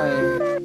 time.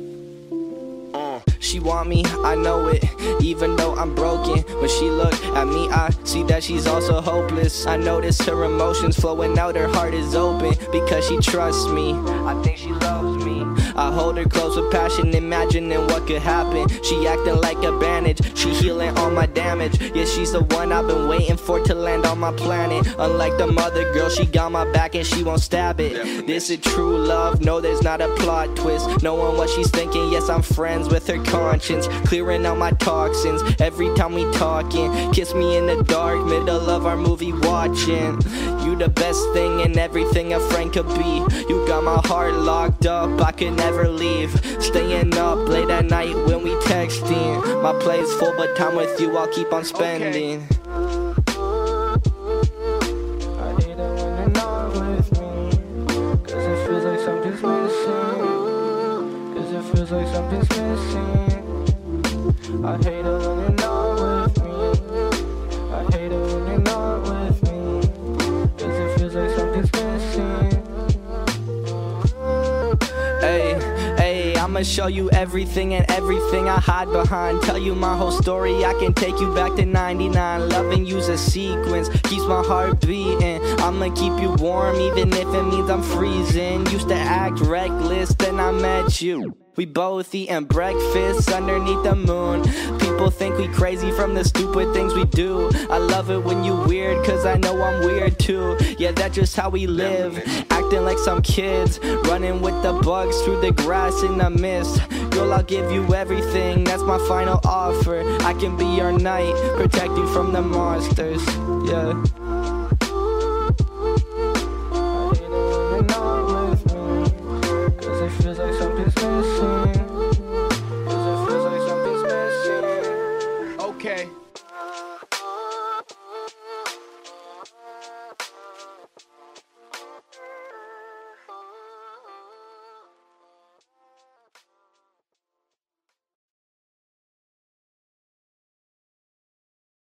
She want me, I know it, even though I'm broken. When she look at me, I see that she's also hopeless. I notice her emotions flowing out, her heart is open because she trusts me. I think she loves me. I hold her close with passion, imagining what could happen. She acting like a band bandage, she healing all my damage. Yeah, she's the one I've been waiting for to land on my planet. Unlike the mother girl, she got my back and she won't stab it. This is true love, no, there's not a plot twist. Knowing what she's thinking, yes, I'm friends with her conscience. Clearing out my toxins every time we talking. Kiss me in the dark, middle of our movie watching. The best thing and everything a friend could be. You got my heart locked up, I can never leave. Staying up late at night when we texting. My plate's full, but time with you I'll keep on spending. Missing. I hate it I'ma show you everything and everything I hide behind. Tell you my whole story, I can take you back to 99. Loving you's a sequence, keeps my heart beating. I'ma keep you warm, even if it means I'm freezing. Used to act reckless, then I met you. We both eating breakfast underneath the moon. People think we crazy from the stupid things we do. I love it when you weird, cause I know I'm weird too. Yeah, that's just how we live. Acting like some kids, running with the bugs through the grass in the mist. Girl, I'll give you everything, that's my final offer. I can be your knight, protect you from the monsters. Yeah.